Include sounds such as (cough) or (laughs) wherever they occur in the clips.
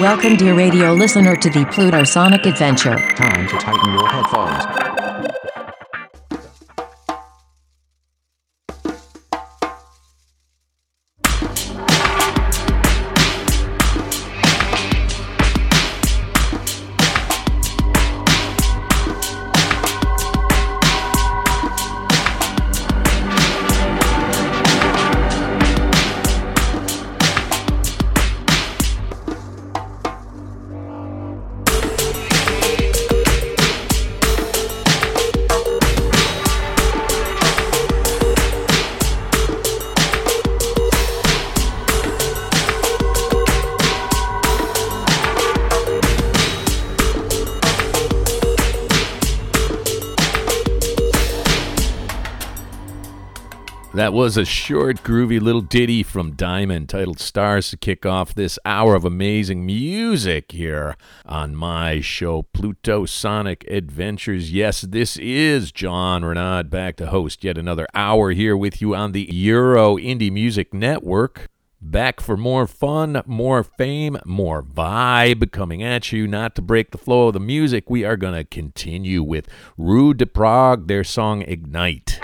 Welcome, dear radio listener, to the Pluto Sonic Adventure. Time to tighten your headphones. That was a short, groovy little ditty from Dyman titled Stars to kick off this hour of amazing music here on my show, Pluto Sonic Adventures. Yes, this is John Reneaud back to host yet another hour here with you on the Euro Indie Music Network. Back for more fun, more fame, more vibe coming at you. Not to break the flow of the music, we are going to continue with Rue de Prague, their song Ignite.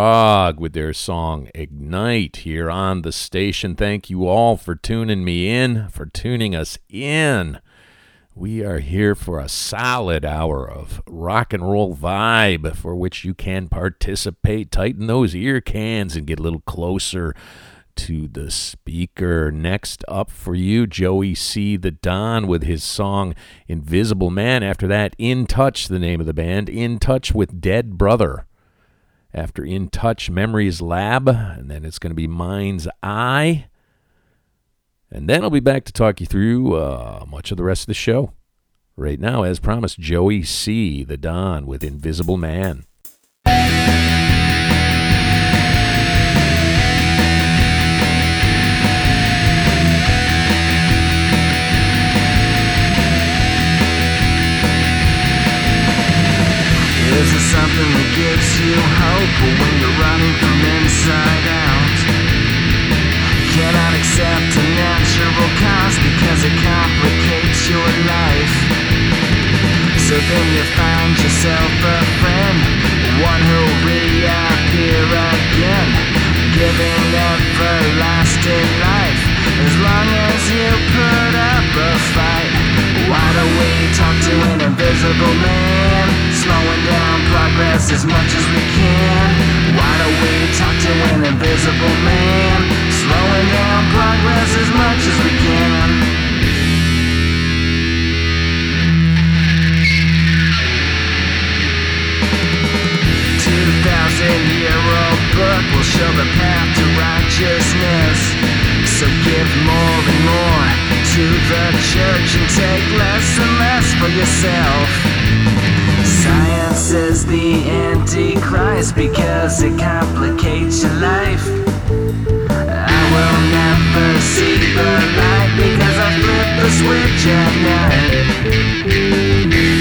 Prague with their song Ignite here on the station. Thank you all for tuning me in, for tuning us in. We are here for a solid hour of rock and roll vibe for which you can participate. Tighten those ear cans and get a little closer to the speaker. Next up for you, Joey C. the Don with his song Invisible Man. After that, In Touch, the name of the band, In Touch with Dead Brother. After In Touch, Memories Lab, and then it's going to be Mind's Eye. And then I'll be back to talk you through uh, much of the rest of the show. Right now, as promised, Joey C. the Don with Invisible Man. Is it something that gives you hope when you're running from inside out? You cannot accept a natural cause because it complicates your life. So then you find yourself a friend, one who'll reappear again, giving everlasting life as long as you put up a fight. Why do we talk to an invisible man? Slowing down progress as much as we can. Why do we talk to an invisible man? Slowing down progress as much as we can. Thousand year old book will show the path to righteousness. So give more and more to the church and take less and less for yourself. Science is the antichrist because it complicates your life. I will never see the light because I flipped the switch at night.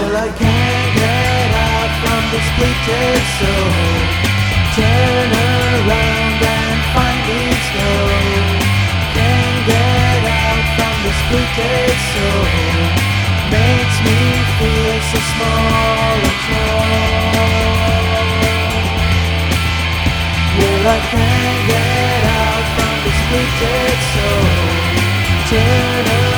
Well, I can't get out from this splitted soul. Turn around and find its home. Can't get out from the splitted soul. Makes me feel so small and small. Well, I can't get out from the splitted soul. Turn around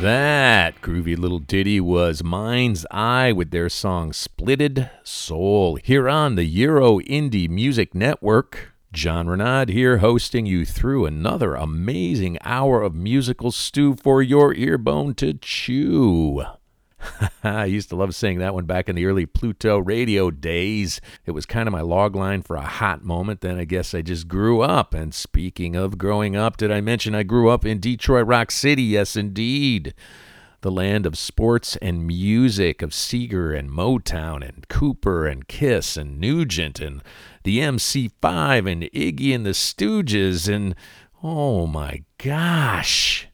That groovy little ditty was Mind's Eye with their song Splitted Soul here on the Euro Indie Music Network. John Reneaud here hosting you through another amazing hour of musical stew for your earbone to chew. (laughs) I used to love saying that one back in the early Pluto radio days. It was kind of my log line for a hot moment. Then I guess I just grew up. And speaking of growing up, did I mention I grew up in Detroit Rock City? Yes, indeed. The land of sports and music, of Seger and Motown and Cooper and Kiss and Nugent and the MC5 and Iggy and the Stooges. And oh my gosh,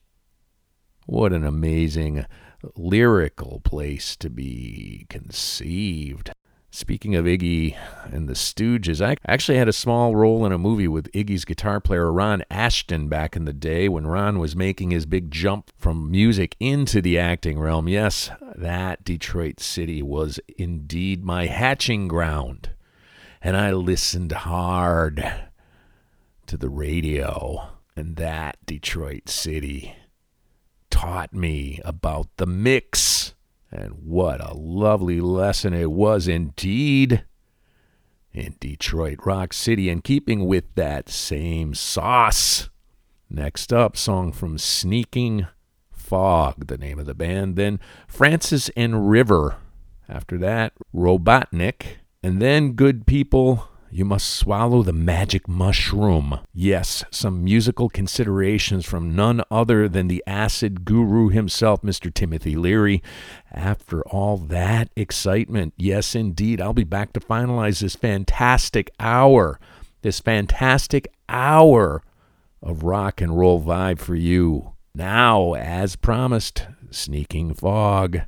what an amazing lyrical place to be conceived. Speaking of Iggy and the Stooges, I actually had a small role in a movie with Iggy's guitar player Ron Asheton back in the day when Ron was making his big jump from music into the acting realm. Yes, that Detroit City was indeed my hatching ground. And I listened hard to the radio, and that Detroit City taught me about the mix. And what a lovely lesson it was indeed. In Detroit Rock City, and keeping with that same sauce. Next up, song from Sneaking Fog, the name of the band. Then Francis and River. After that, Rabotnik. And then Good People you must swallow the magic mushroom. Yes, some musical considerations from none other than the acid guru himself, Mr. Timothy Leary. After all that excitement, yes, indeed, I'll be back to finalize this fantastic hour, this fantastic hour of rock and roll vibe for you. Now, as promised, Sneaking Fog.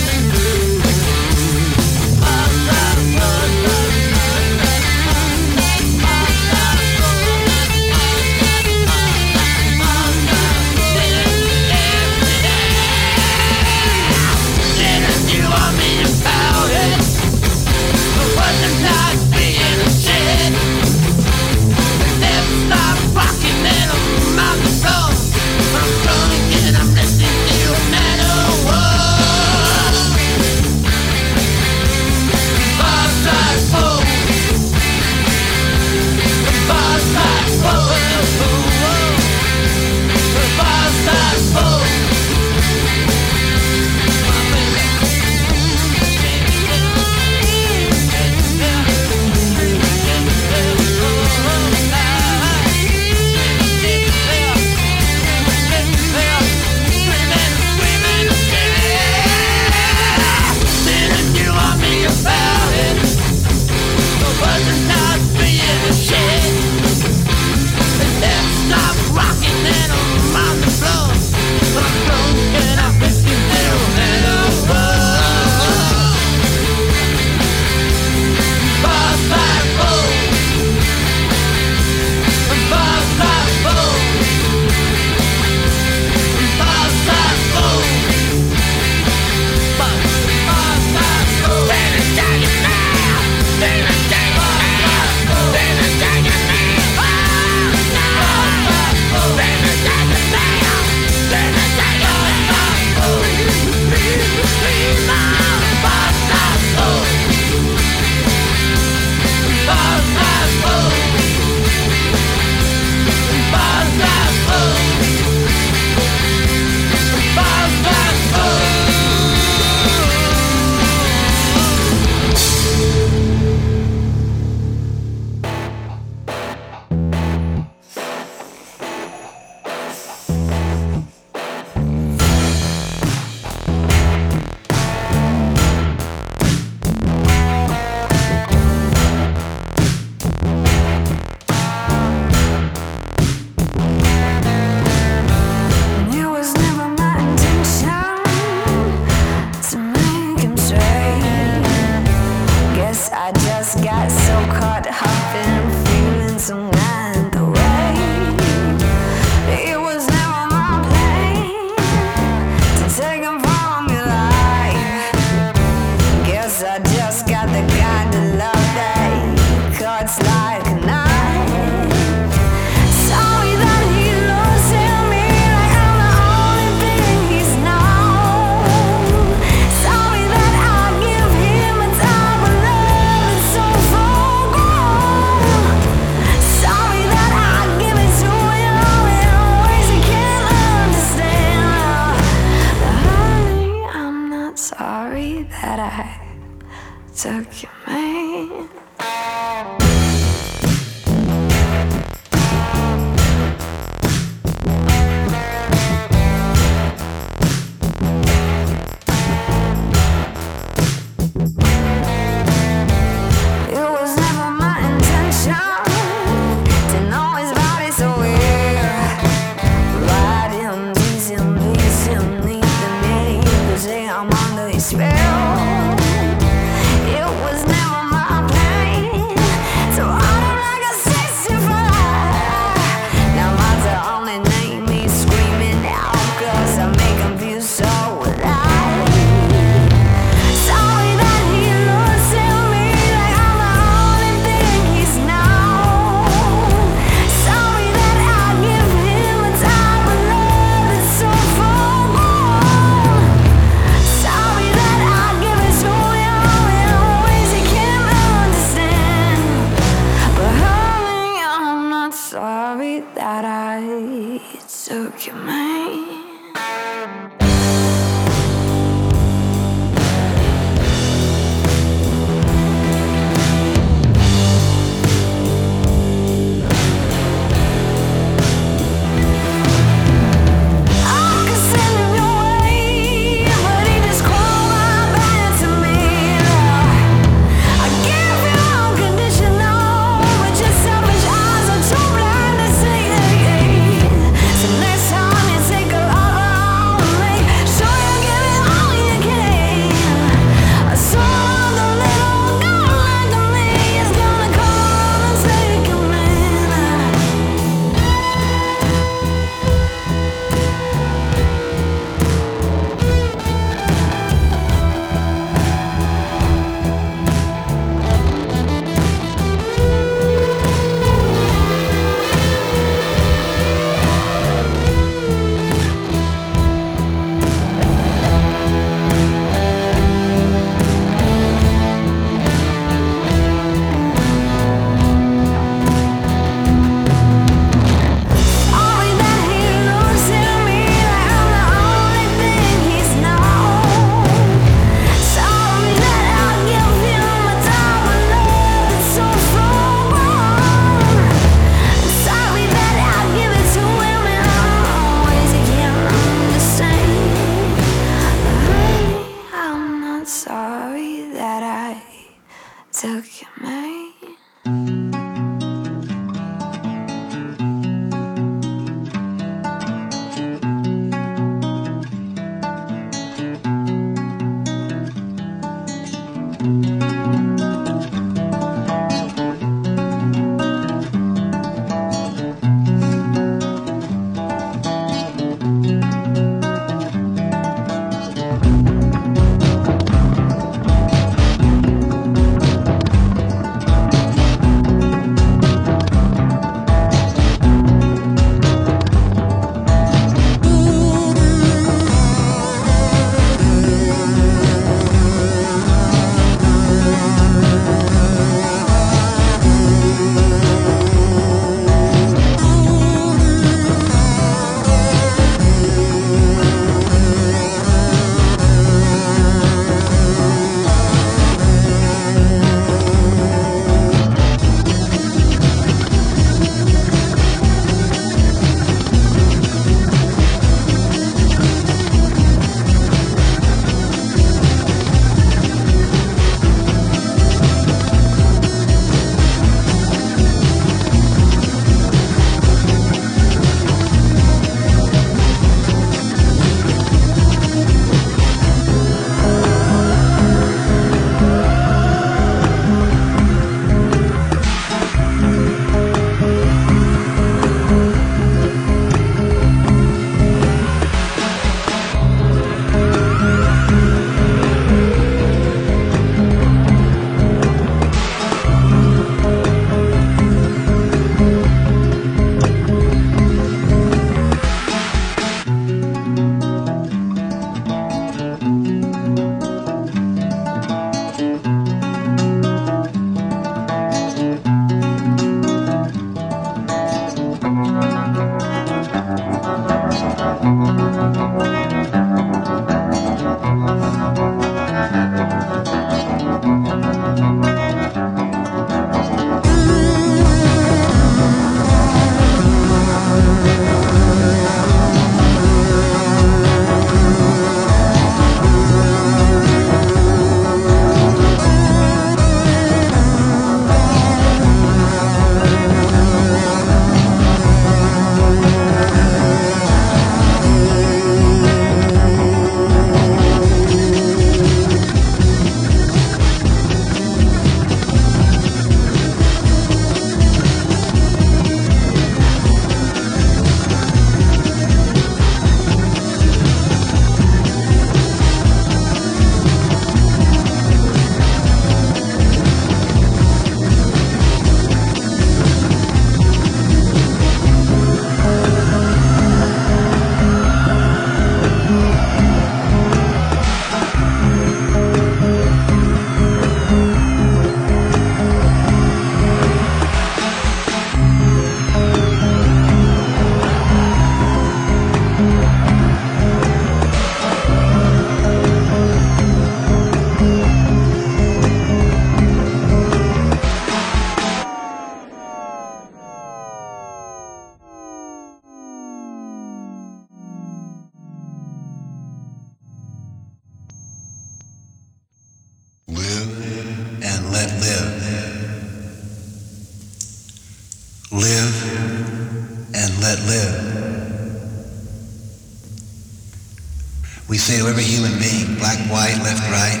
Say to every human being, black, white, left, right,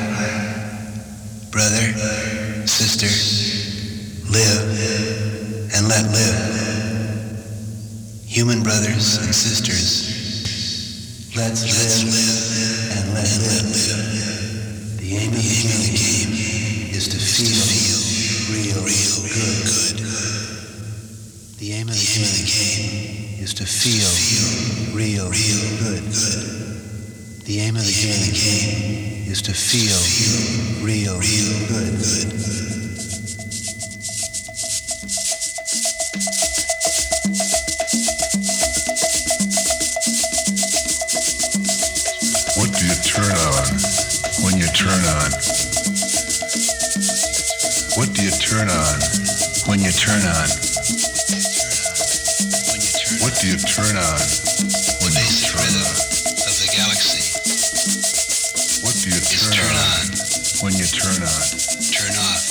brother, sister, live and let live. Human brothers and sisters, let's, live, and let live. The aim of the game is to feel, real, real good. The aim of the game is to feel real, real good. The aim of the game is to feel real, good. What do you turn on when you turn on? What do you turn on when you turn on? What do you turn on Is turn turn on on, when you turn on? turn off.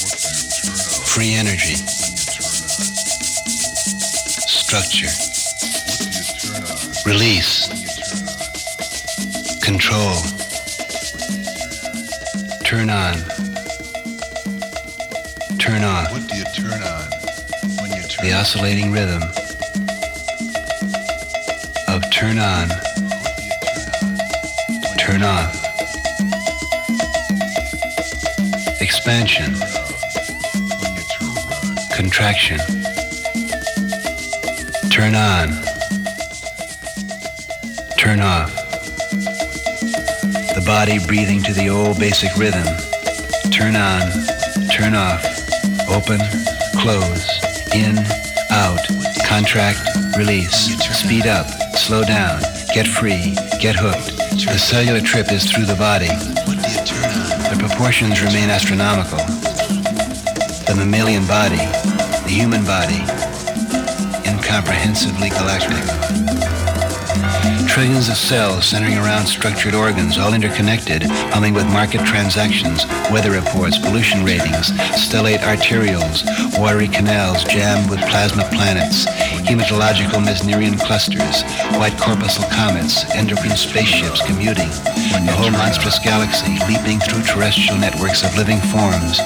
What do you turn on Free energy, when you turn on? structure, What do you turn on release, when you turn on? control. Turn on. Turn off. What do you turn on when you turn The oscillating rhythm of turn on, turn off. Expansion, contraction. Turn on, turn off. The body breathing to the old basic rhythm. Turn on, turn off. Open, close, in, out. Contract, release. Speed up, slow down. Get free, get hooked. The cellular trip is through the body. The proportions remain astronomical. The mammalian body, the human body, incomprehensibly galactic. Trillions of cells centering around structured organs, all interconnected, humming with market transactions, weather reports, pollution ratings, stellate arterioles, watery canals jammed with plasma planets, hematological Mesnerian clusters, white corpuscle comets, endocrine spaceships commuting, the whole monstrous galaxy leaping through terrestrial networks of living forms,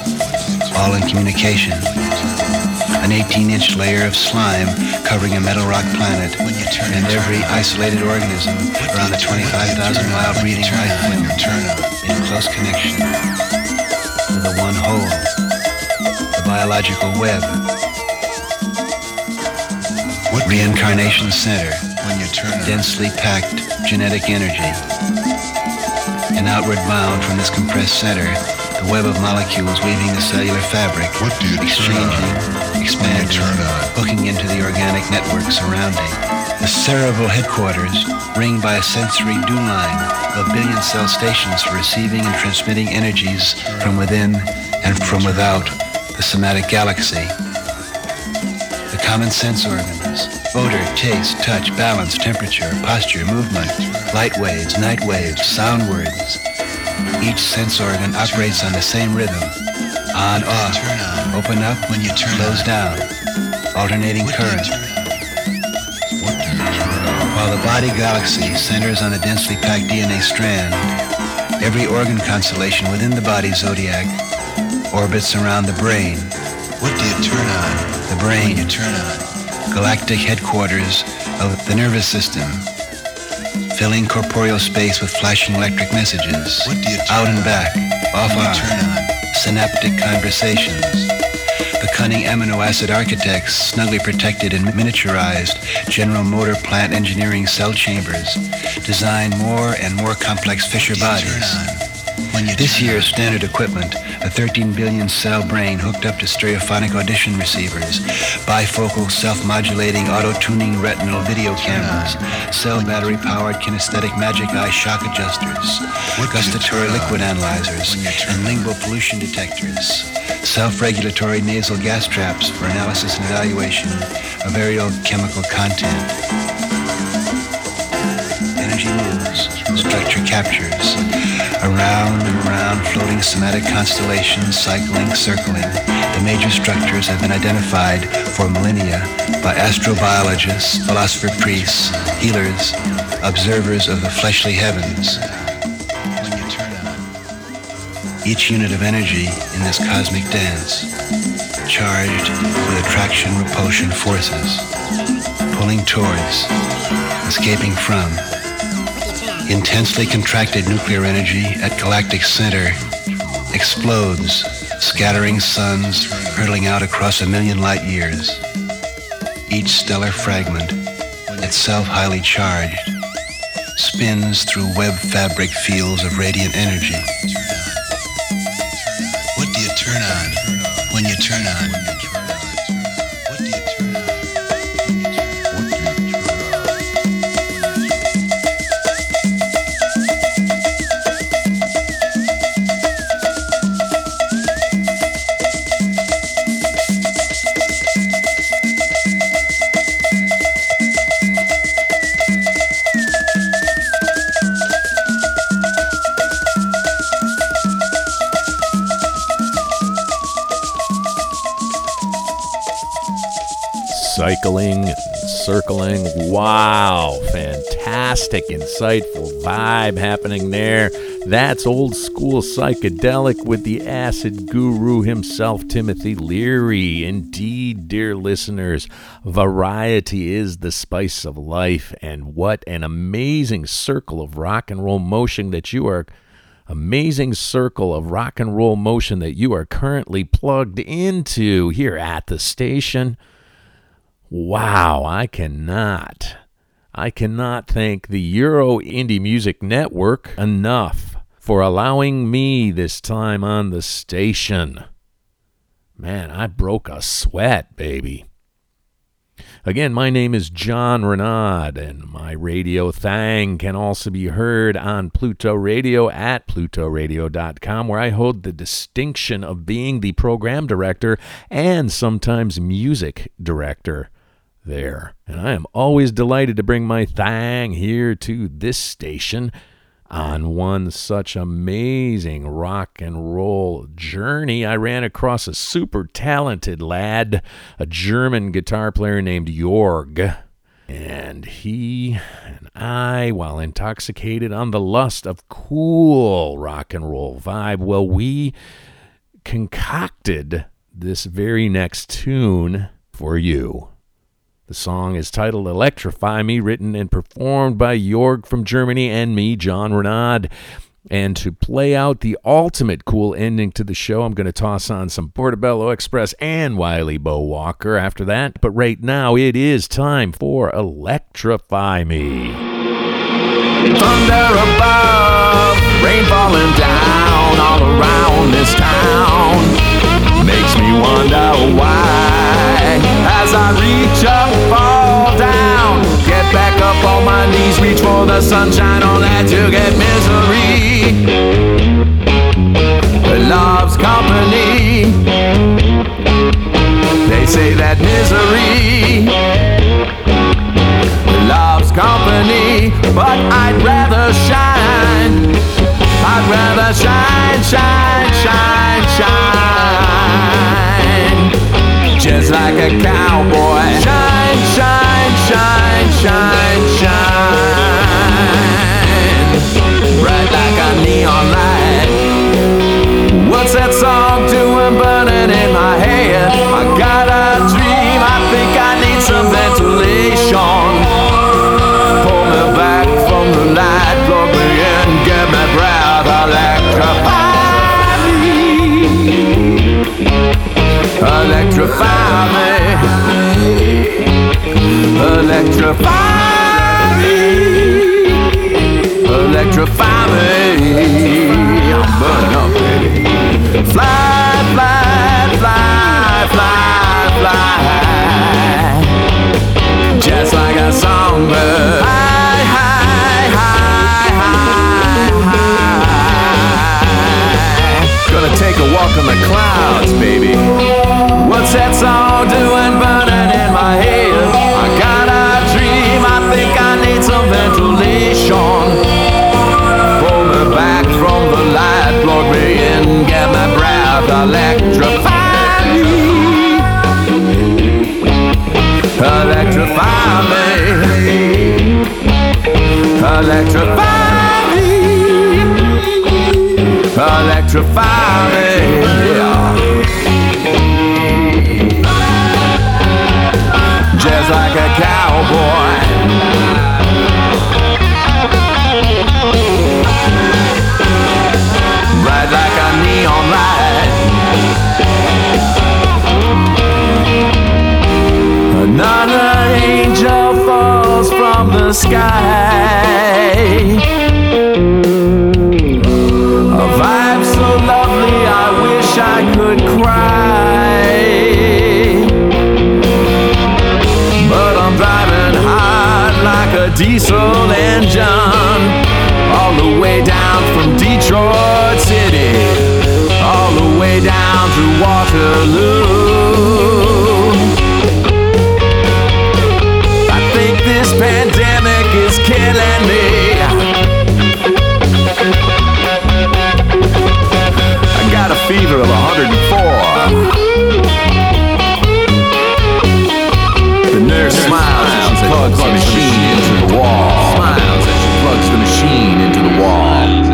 all in communication an 18-inch layer of slime covering a metal rock planet, and every isolated organism around the 25,000-mile breeding life in close connection to the one whole, the biological web. What Reincarnation center, When you turn densely packed genetic energy. And outward bound from this compressed center, the web of molecules weaving the cellular fabric, What do you turn exchanging, on? expanding, turn on? hooking into the organic network surrounding. The cerebral headquarters, ringed by a sensory dew line of billion cell stations for receiving and transmitting energies from within and from without the somatic galaxy. Common sense organs, odor, taste, touch, balance, temperature, posture, movement, light waves, night waves, sound words. Each sense organ operates on the same rhythm. On, off, open up, when you turn close down, alternating current. While the body galaxy centers on the densely packed DNA strand, every organ constellation within the body zodiac orbits around the brain. What do you turn on? The brain. you turn on? Galactic headquarters of the nervous system, filling corporeal space with flashing electric messages. What do you Out and back, off on. Synaptic conversations. The cunning amino acid architects snugly protected and miniaturized General Motor plant engineering cell chambers design more and more complex Fisher bodies. This year's standard equipment, a 13 billion cell brain hooked up to stereophonic audition receivers, bifocal self-modulating auto-tuning retinal video cameras, cell battery-powered kinesthetic magic eye shock adjusters, gustatory liquid analyzers, and lingual pollution detectors, self-regulatory nasal gas traps for analysis and evaluation of aerial chemical content. Energy moves, structure captures, around and around floating somatic constellations, cycling, circling, the major structures have been identified for millennia by astrobiologists, philosopher priests, healers, observers of the fleshly heavens. Each unit of energy in this cosmic dance, charged with attraction repulsion forces, pulling towards, escaping from, intensely contracted nuclear energy at galactic center explodes, scattering suns hurtling out across a million light years. Each stellar fragment, itself highly charged, spins through web fabric fields of radiant energy. What do you turn on when you turn on? Circling. Wow, fantastic, insightful vibe happening there. That's old school psychedelic with the acid guru himself, Timothy Leary. Indeed, dear listeners, variety is the spice of life, and what an amazing circle of rock and roll motion that you are amazing circle of rock and roll motion that you are currently plugged into here at the station. Wow, I cannot. I cannot thank the Euro Indie Music Network enough for allowing me this time on the station. Man, I broke a sweat, baby. Again, my name is John Reneaud, and my radio thang can also be heard on Pluto Radio at plutoradio.com, where I hold the distinction of being the program director and sometimes music director there. And I am always delighted to bring my thang here to this station on one such amazing rock and roll journey. I ran across a super talented lad, a German guitar player named Jørg. And he and I, while intoxicated on the lust of cool rock and roll vibe, well, we concocted this very next tune for you. The song is titled Electrify Me, written and performed by Jørg from Germany and me, John Reneaud. And to play out the ultimate cool ending to the show, I'm going to toss on some Portobello Express and Wily Bo Walker after that. But right now, it is time for Electrify Me. Thunder above, rain falling down all around this town. Makes me wonder why. As I reach up, fall down. Get back up on my knees, reach for the sunshine, all that to get misery. Love's company. They say that misery loves company, but I'd rather shine. I'd rather shine, shine, a cowboy. Shine, shine, shine, shine, shine. Bright like a neon light. What's that song doing burning in my head? I Electrify me. Electrify me. Electrify me. I'm burning up, baby. Fly, fly, fly, fly, fly. Just like a songbird. walk on the clouds, baby. What's that song doing burning in my head? I got a dream, I think I need some ventilation. Pull me back from the light, plug me in, get my breath electrified. Electrify me. Electrify me. Electrify a cowboy. Ride like a neon light. Another angel falls from the sky. Diesel engine, all the way down from Detroit City, all the way down to Waterloo. I think this pandemic is killing me. I got a fever of 104. The nurse smiles she plugs the machine wall. Smiles as she plugs the machine into the wall.